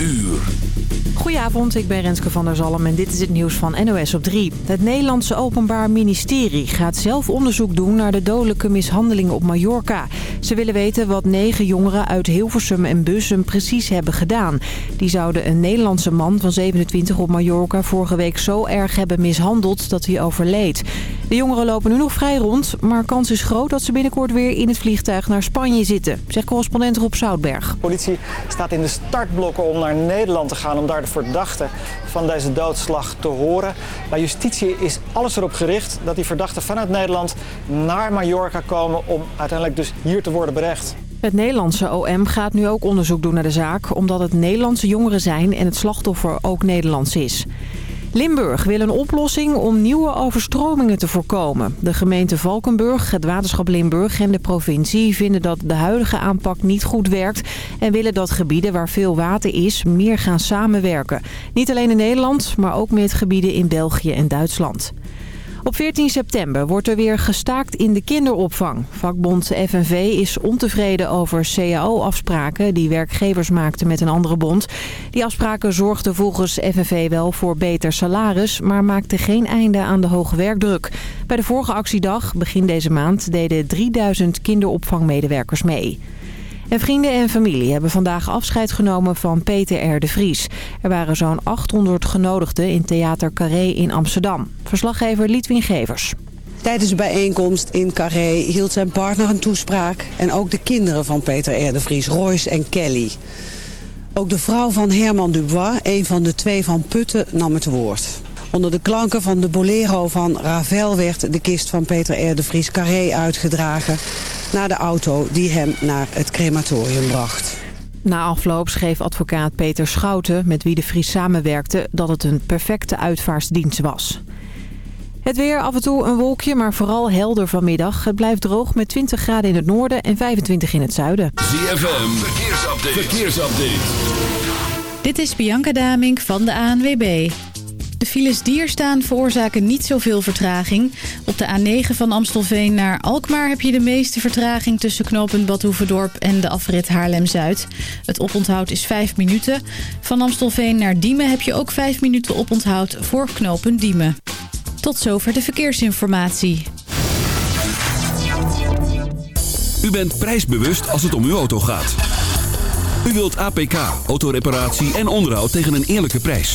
uur. Goedenavond, ik ben Renske van der Zalm en dit is het nieuws van NOS op 3. Het Nederlandse Openbaar Ministerie gaat zelf onderzoek doen naar de dodelijke mishandeling op Mallorca. Ze willen weten wat negen jongeren uit Hilversum en Bussum precies hebben gedaan. Die zouden een Nederlandse man van 27 op Mallorca vorige week zo erg hebben mishandeld dat hij overleed. De jongeren lopen nu nog vrij rond, maar kans is groot dat ze binnenkort weer in het vliegtuig naar Spanje zitten, zegt correspondent Rob Zoutberg. De politie staat in de startblokken om naar Nederland te gaan om daar de verdachte van deze doodslag te horen. Bij justitie is alles erop gericht dat die verdachten vanuit Nederland naar Mallorca komen om uiteindelijk dus hier te worden berecht. Het Nederlandse OM gaat nu ook onderzoek doen naar de zaak... omdat het Nederlandse jongeren zijn en het slachtoffer ook Nederlands is. Limburg wil een oplossing om nieuwe overstromingen te voorkomen. De gemeente Valkenburg, het waterschap Limburg en de provincie vinden dat de huidige aanpak niet goed werkt... en willen dat gebieden waar veel water is meer gaan samenwerken. Niet alleen in Nederland, maar ook met gebieden in België en Duitsland. Op 14 september wordt er weer gestaakt in de kinderopvang. Vakbond FNV is ontevreden over cao-afspraken die werkgevers maakten met een andere bond. Die afspraken zorgden volgens FNV wel voor beter salaris, maar maakten geen einde aan de hoge werkdruk. Bij de vorige actiedag, begin deze maand, deden 3000 kinderopvangmedewerkers mee. En vrienden en familie hebben vandaag afscheid genomen van Peter R. de Vries. Er waren zo'n 800 genodigden in Theater Carré in Amsterdam. Verslaggever Liedwin Gevers. Tijdens de bijeenkomst in Carré hield zijn partner een toespraak... en ook de kinderen van Peter R. de Vries, Royce en Kelly. Ook de vrouw van Herman Dubois, een van de twee van Putten, nam het woord. Onder de klanken van de bolero van Ravel werd de kist van Peter R. de Vries Carré uitgedragen naar de auto die hem naar het crematorium bracht. Na afloop schreef advocaat Peter Schouten, met wie de Vries samenwerkte, dat het een perfecte uitvaarsdienst was. Het weer, af en toe een wolkje, maar vooral helder vanmiddag. Het blijft droog met 20 graden in het noorden en 25 in het zuiden. ZFM, verkeersupdate. verkeersupdate. Dit is Bianca Damink van de ANWB. De files die er staan veroorzaken niet zoveel vertraging. Op de A9 van Amstelveen naar Alkmaar heb je de meeste vertraging... tussen knooppunt Badhoevedorp en de afrit Haarlem-Zuid. Het oponthoud is 5 minuten. Van Amstelveen naar Diemen heb je ook 5 minuten oponthoud voor knooppunt Diemen. Tot zover de verkeersinformatie. U bent prijsbewust als het om uw auto gaat. U wilt APK, autoreparatie en onderhoud tegen een eerlijke prijs.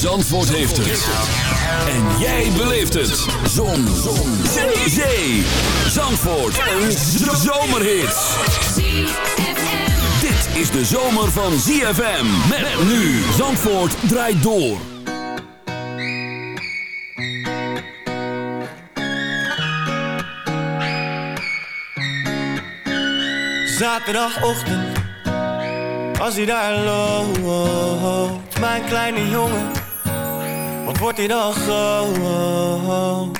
Zandvoort heeft het. En jij beleeft het. Zon. Zon. Zee. Zee. Zandvoort. Een zomerhit. Dit is de zomer van ZFM. Met nu. Zandvoort draait door. Zaterdagochtend. Als hij daar loopt. Mijn kleine jongen. Wat wordt hij dan groot?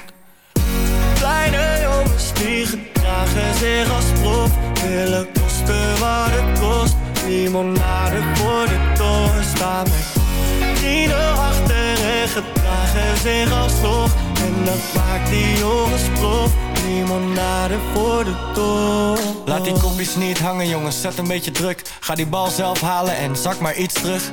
Kleine jongens die gedragen zich als prof. Willen kosten wat het kost. Limonade voor de toren Staan. Met vrienden achter en gedragen zich als toch En dat maakt die jongens prof. Limonade voor de toren. Laat die kopjes niet hangen jongens, zet een beetje druk. Ga die bal zelf halen en zak maar iets terug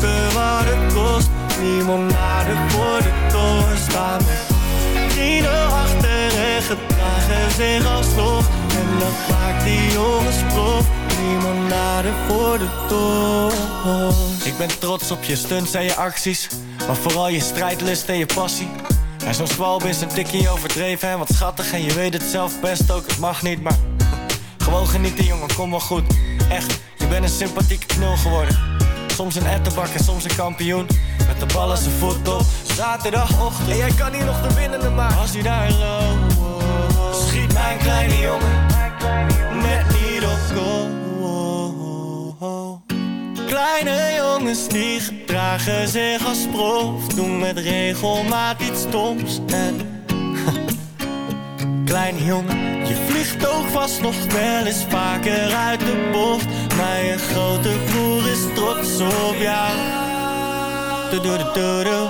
kosten wat het kost. Voor de toren staan. Geen achter en gedragen zich alsnog. En dat maakt die jongens prof. Limonade voor de toren Ik ben trots op je stunts en je acties. Maar vooral je strijdlust en je passie. En zo'n zwalb is een tikje overdreven en wat schattig. En je weet het zelf best ook, het mag niet, maar... Gewoon genieten jongen, kom maar goed. Echt, je bent een sympathieke knul geworden. Soms een ettenbak en soms een kampioen. Met de bal zijn voeten voet op zaterdagochtend. En jij kan hier nog de winnende maken. Als hij daar loopt, schiet mijn kleine jongen. Met niet op. Kleine jongens die gedragen zich als prof. Doen met regelmaat iets stoms. En kleine jongen je vliegt ook vast nog wel eens vaker uit de bocht. Mijn grote broer is trots op jou. Do -do -do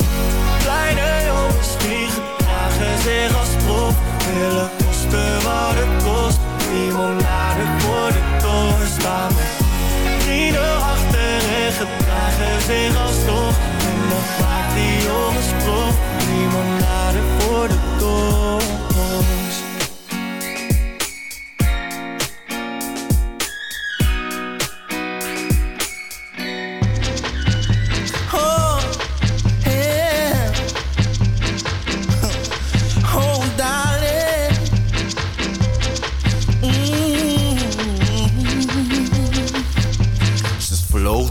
Kleine jongens die gedragen zich als prof. Willen kosten wat het kost. Limonade voor de toren staan. Vrienden achter en gedragen zich als toch. En dan maakt die jongens prof. Limonade voor de toren.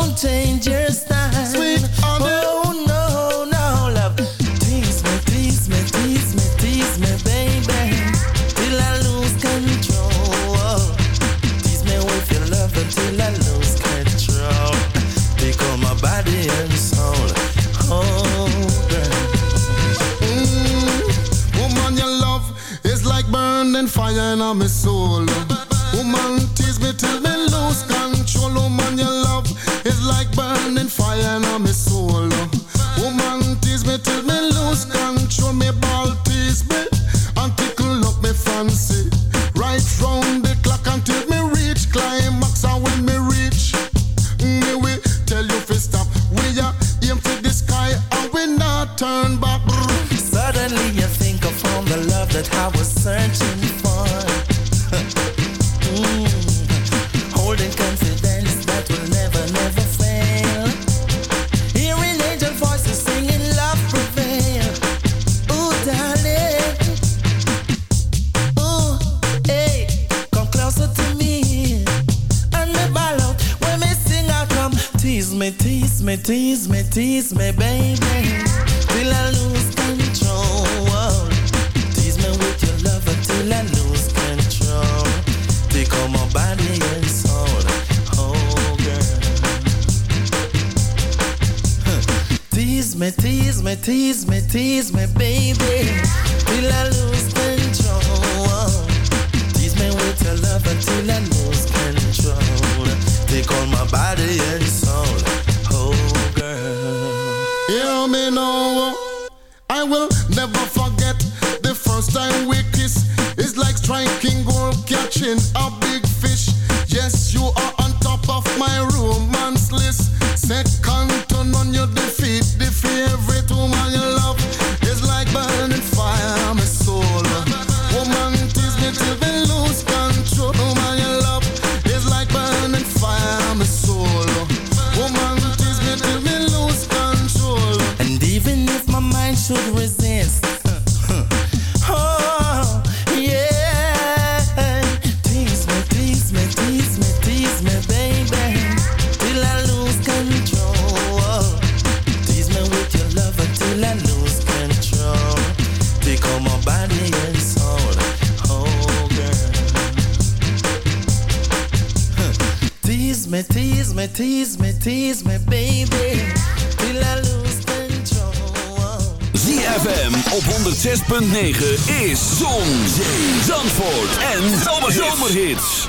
own dangerous Tease me, baby. Till I lose control. ZFM op 106.9 is Zon, Zee, Zandvoort en Zomerhits. Zomerhits.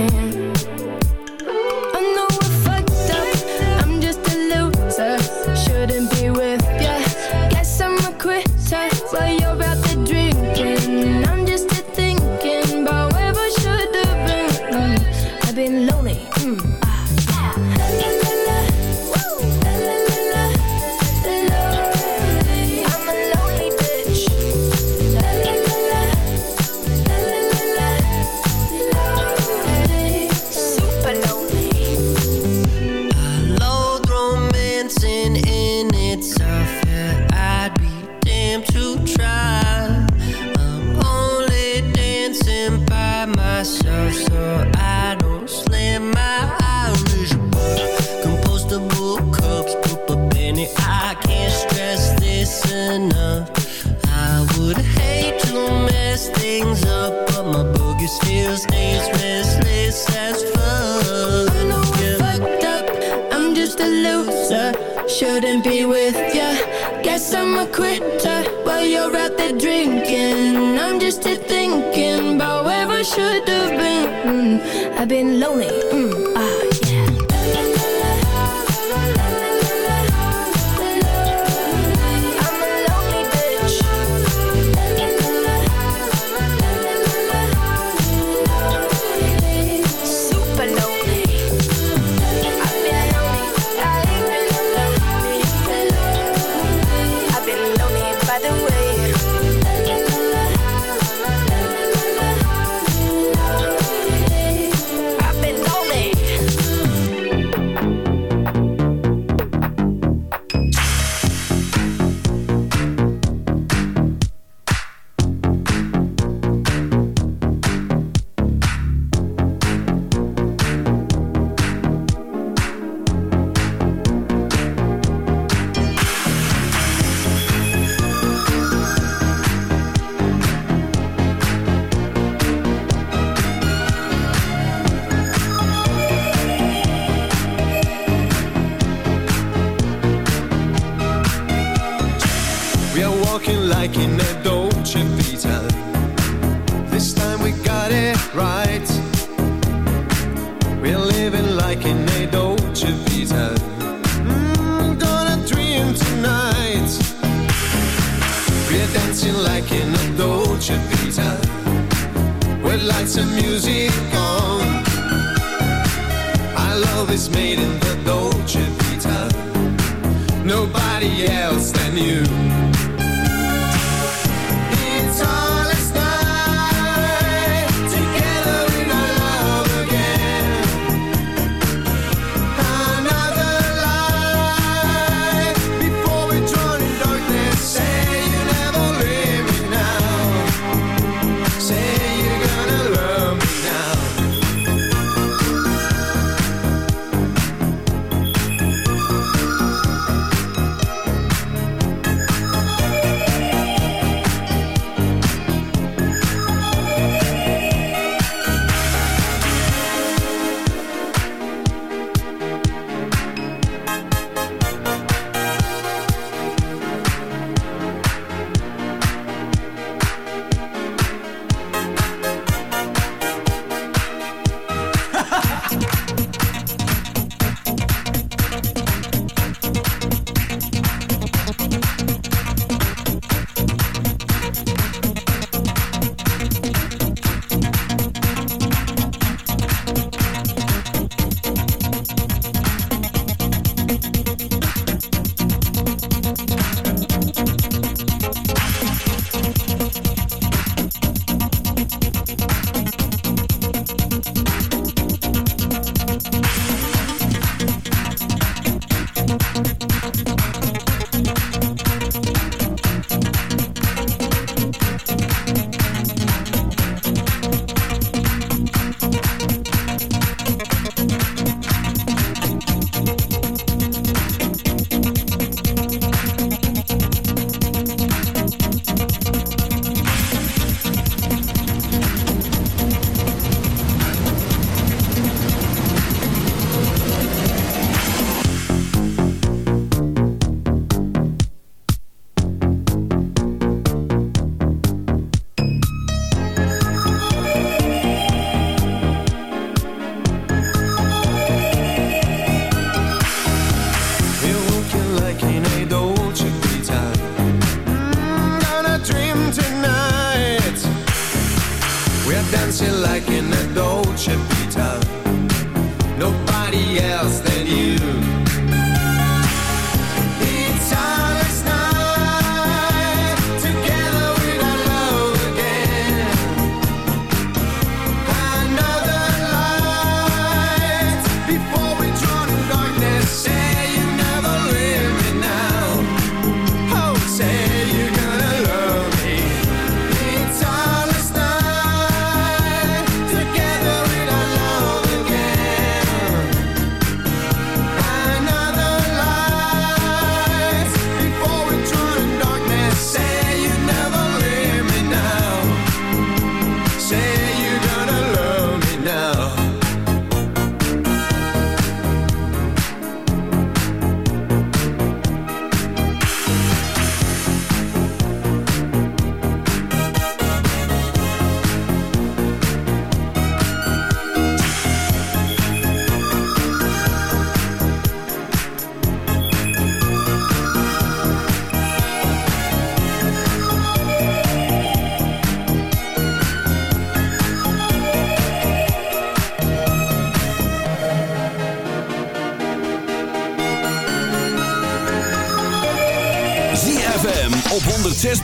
you.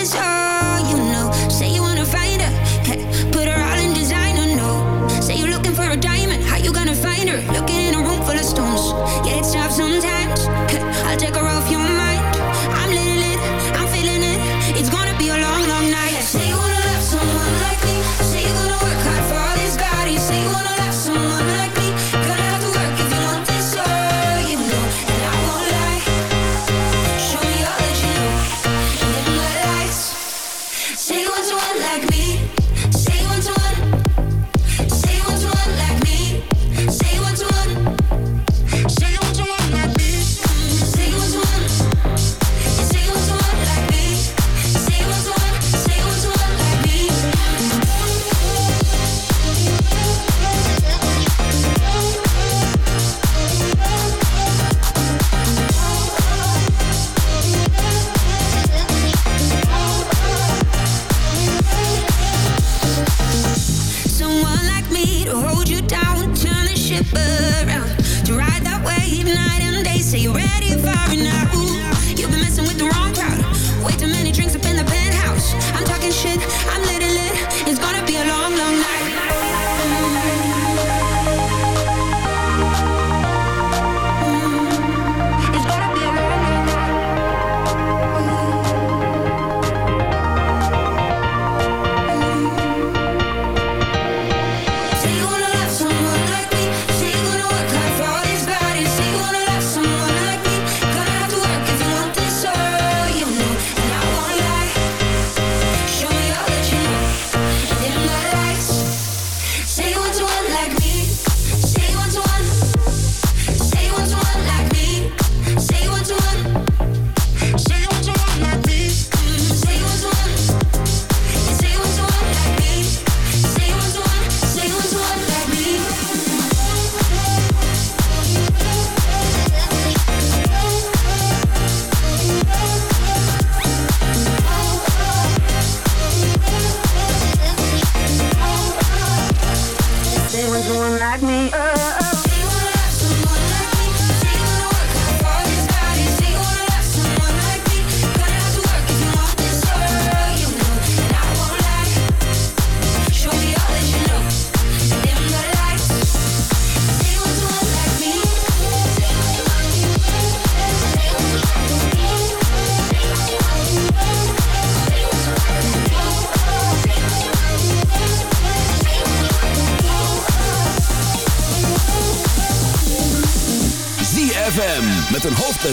desire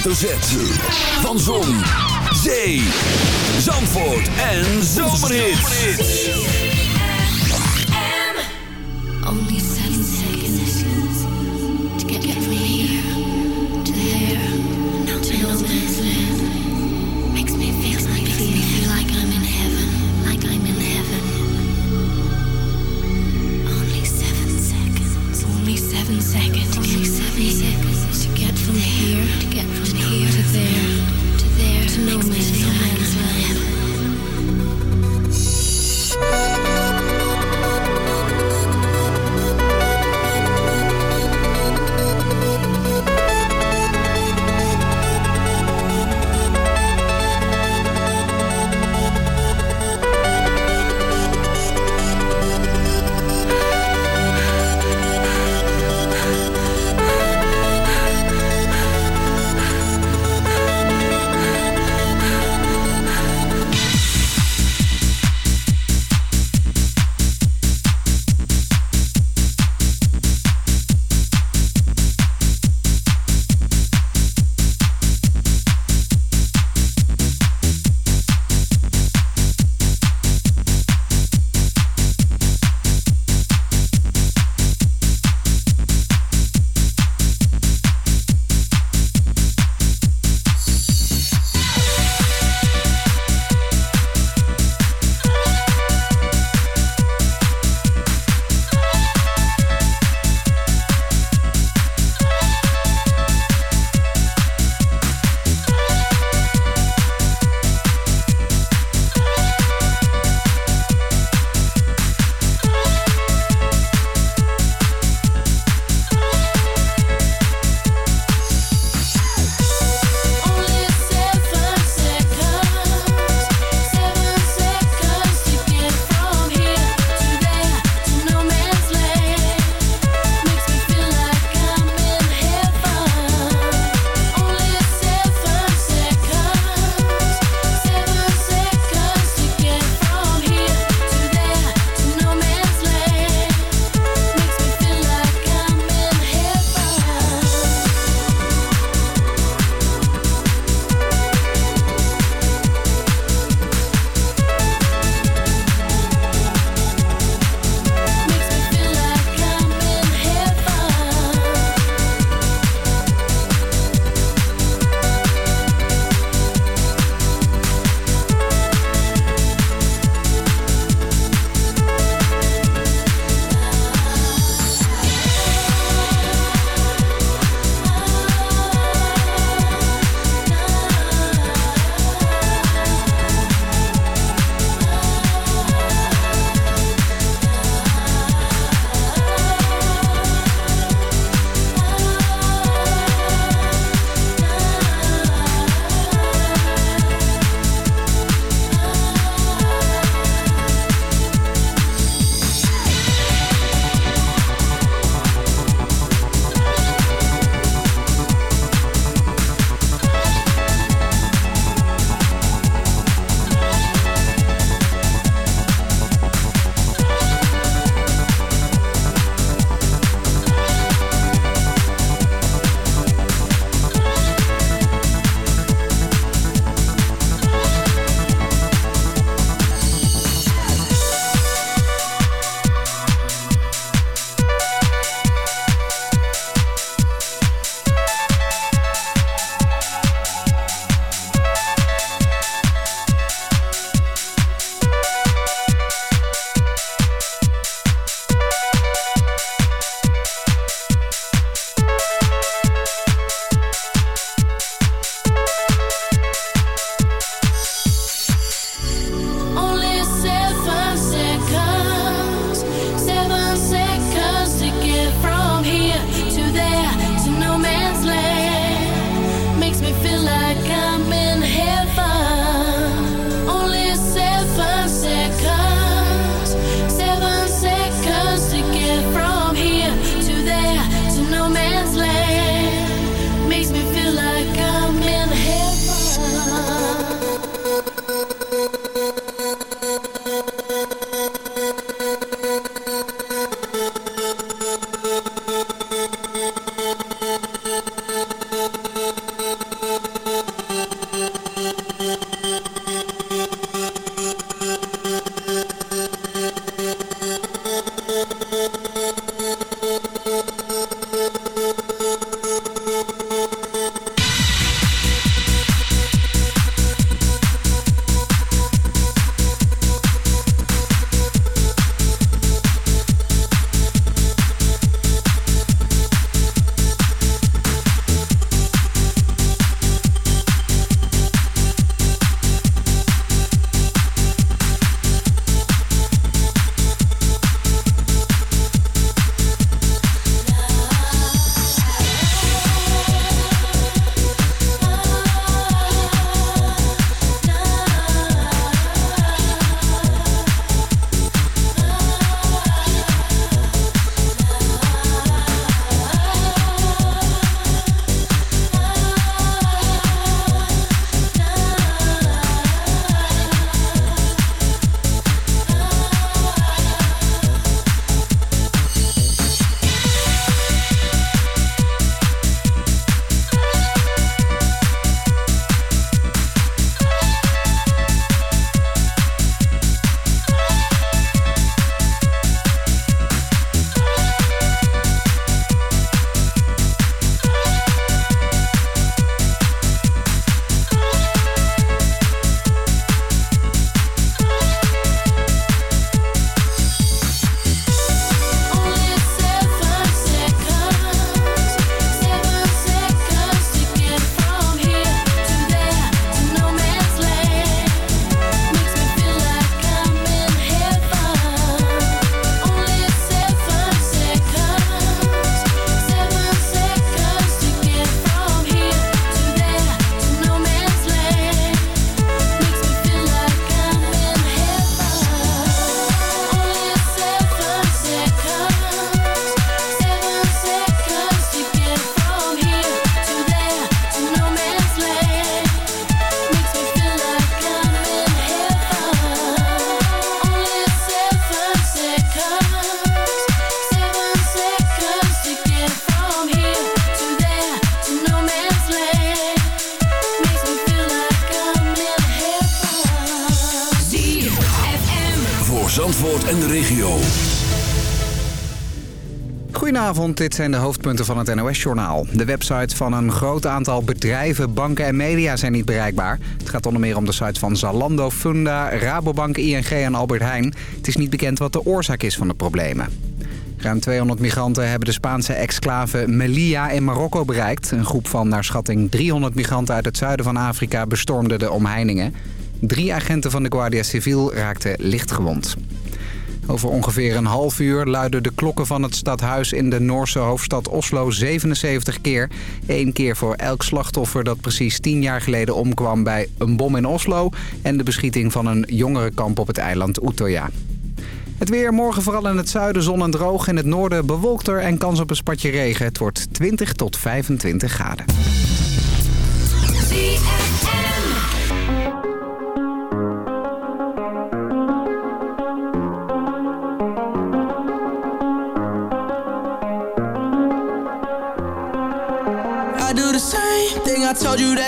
hoofdletter Z. Dit zijn de hoofdpunten van het NOS-journaal. De websites van een groot aantal bedrijven, banken en media zijn niet bereikbaar. Het gaat onder meer om de sites van Zalando, Funda, Rabobank, ING en Albert Heijn. Het is niet bekend wat de oorzaak is van de problemen. Ruim 200 migranten hebben de Spaanse exclave Melilla in Marokko bereikt. Een groep van naar schatting 300 migranten uit het zuiden van Afrika bestormde de omheiningen. Drie agenten van de Guardia Civil raakten lichtgewond. Over ongeveer een half uur luiden de klokken van het stadhuis in de Noorse hoofdstad Oslo 77 keer. Eén keer voor elk slachtoffer dat precies 10 jaar geleden omkwam bij een bom in Oslo... en de beschieting van een jongerenkamp op het eiland Utøya. Het weer morgen vooral in het zuiden zon en droog. In het noorden bewolkter en kans op een spatje regen. Het wordt 20 tot 25 graden.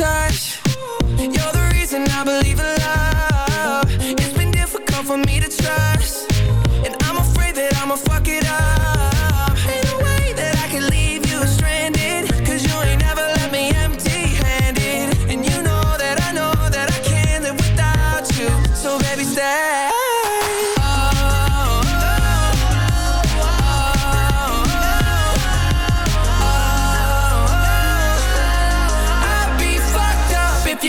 I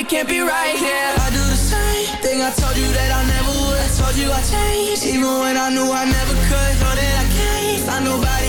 can't be right here. I do the same thing I told you that I never would. I told you I changed, even when I knew I never could. Know that I can't find nobody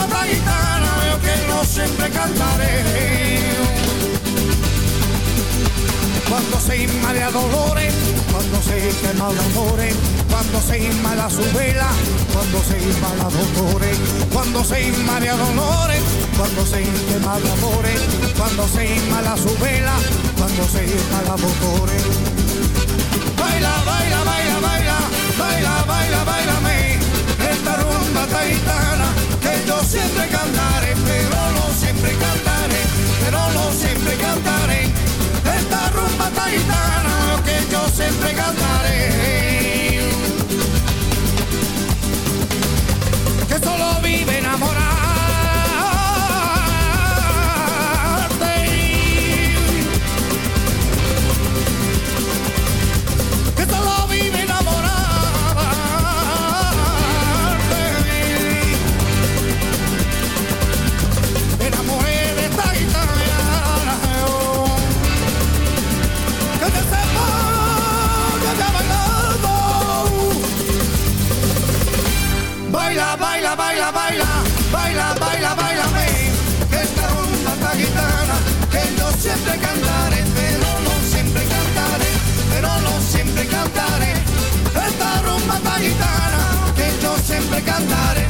Esta gitana yo que no siempre cantaré. Cuando se inmala dolores, cuando se quema amores, cuando se inmala su vela, cuando se inmala dolores, cuando se inmala dolores, cuando se quema amores, cuando se inmala su vela, cuando se inmala dolores. Esta rumba taitana que yo siempre cantaré. Baila, baila, baila, baila, baila, esta rumba esta gitana que yo siempre cantaré, pero no siempre cantaré, pero no siempre cantaré, esta rumba esta gitana que yo siempre cantaré.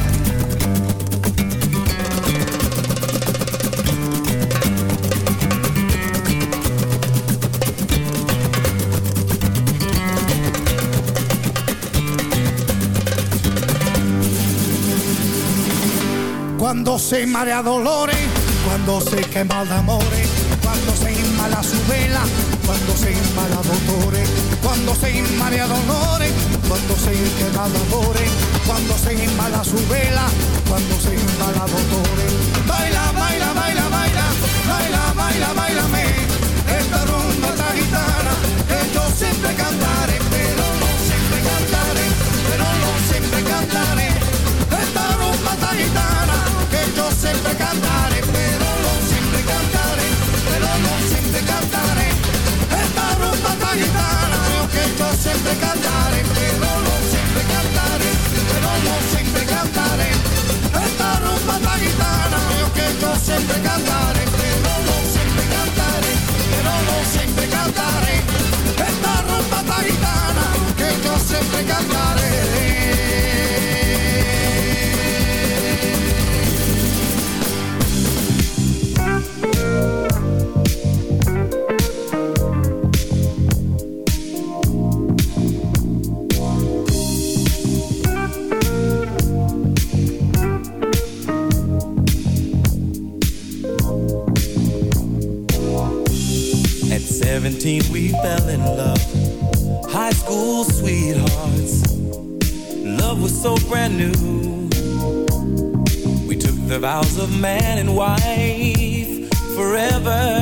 Cuando se marea dolores, cuando se quema de amores, cuando se inmala su vela, cuando se inmala dolores, cuando se marea dolores, cuando se quema de amores, cuando se inmala su vela, cuando se inmala dolores. Baila, baila, baila, baila, baila, baila, baila, me, esta rumba esta gitana, que yo siempre cantaré, pero no siempre cantaré, pero no siempre cantaré, esta rumba esta gitana, que yo siempre cantaré, pero no siempre cantaré, pero no siempre cantaré, esta rumba esta gitana, que yo of man and wife Forever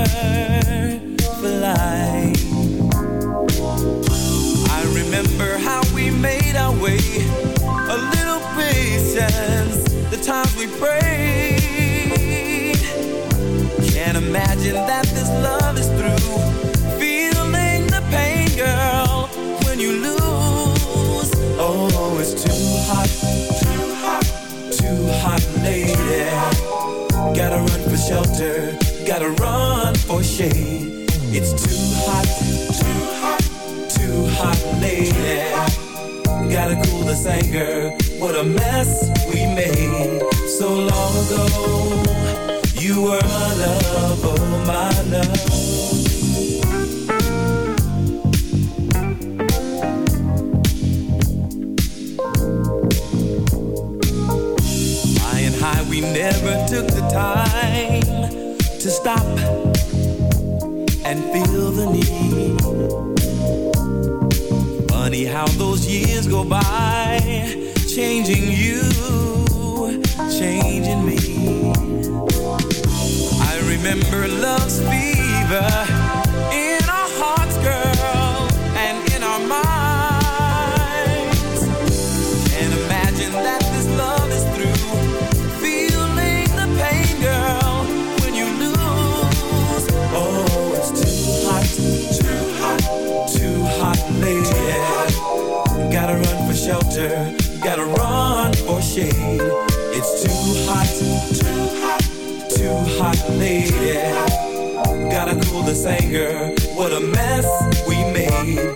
this anger. What a mess we made so long ago. You were my love, oh my love. We never took the time to stop This anger. What a mess we made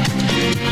Oh,